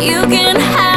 You can have